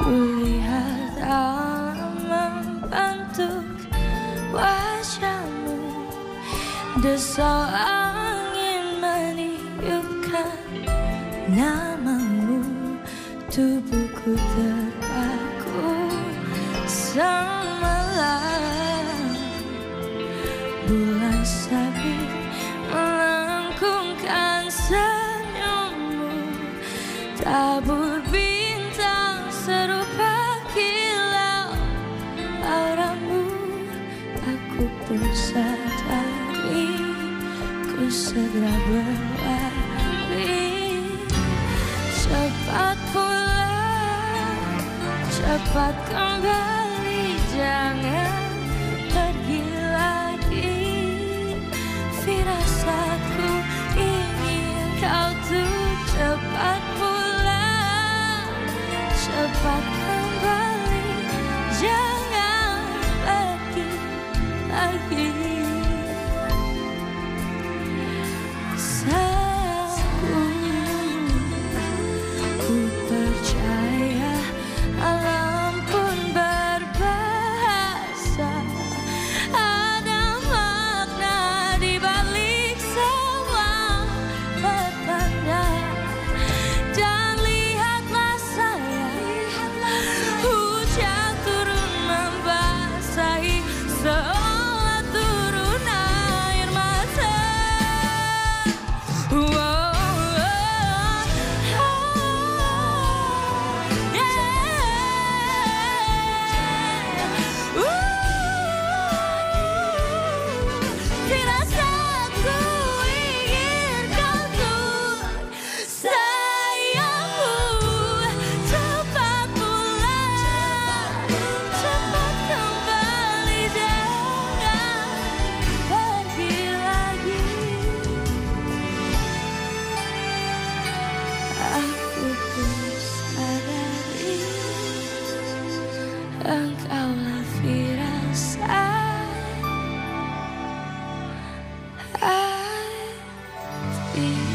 Kulihat alam bentuk wajahmu. Desau angin meniupkan namamu. Tubuhku terpaku semalam. Bulan sabit melengkungkan senyummu. Tabur bersadari Ku segera berlari. Cepat pulang Cepat kembali Jangan Yeah. Engkaulah firasat. Hati